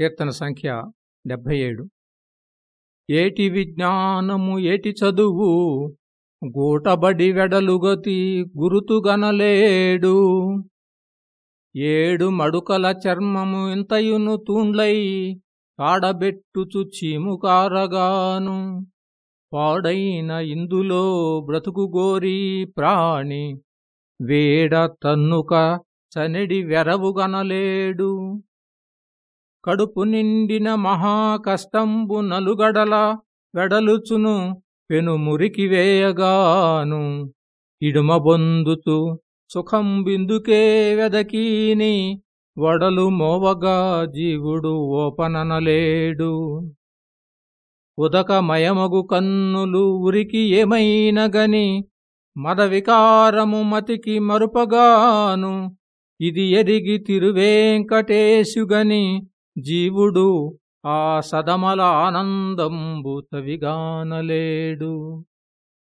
కీర్తన సంఖ్య డెబ్భై ఏడు. ఏటి విజ్ఞానము ఏటి చదువు? గూటబడి వెడలుగతి గురుతుగనలేడు. ఏడు మడుకల చర్మము ఇంతయును తూండ్లై కాడబెట్టుచు చీముకారగాను. పాడైన ఇందులో బ్రతుకుగోరి ప్రాణి వేడ తన్నుక చనిడి వెరవుగనలేడు. కడుపు నిండిన మహాకష్టంబు నలుగడల వెడలుచును పెను మురికి వేయగాను. ఇడుమ బొందుతూ సుఖం బిందుకే వెదకీని వడలు మోవగా జీవుడు ఓపననలేడు. ఉదకమయమగు కన్నులు ఉరికి ఏమైనగని మద వికారము మతికి మరుపగాను. ఇది ఎరిగి తిరువేంకటేశుగని జీవుడు ఆ సదమల ఆనందంబు తవిగానలేడు